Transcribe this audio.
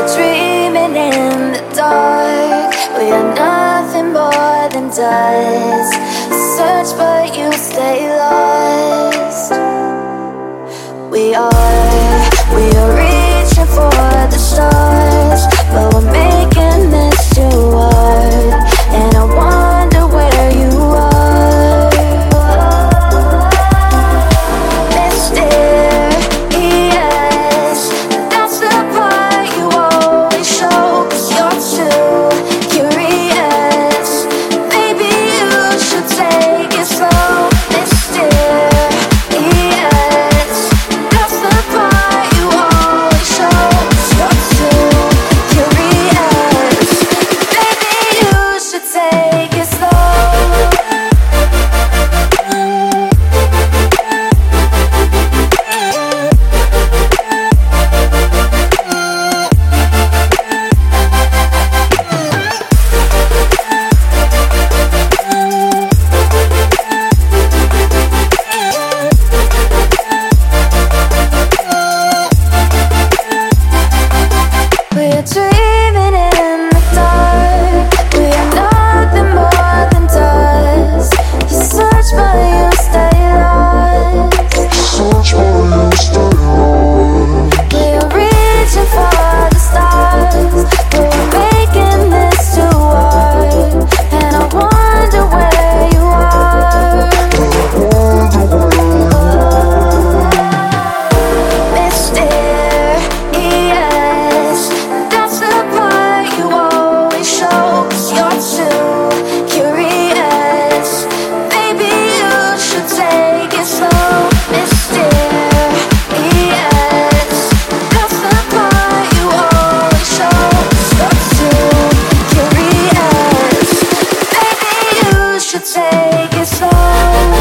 We're dreaming in the dark. We are nothing more than dust. dream take it slow.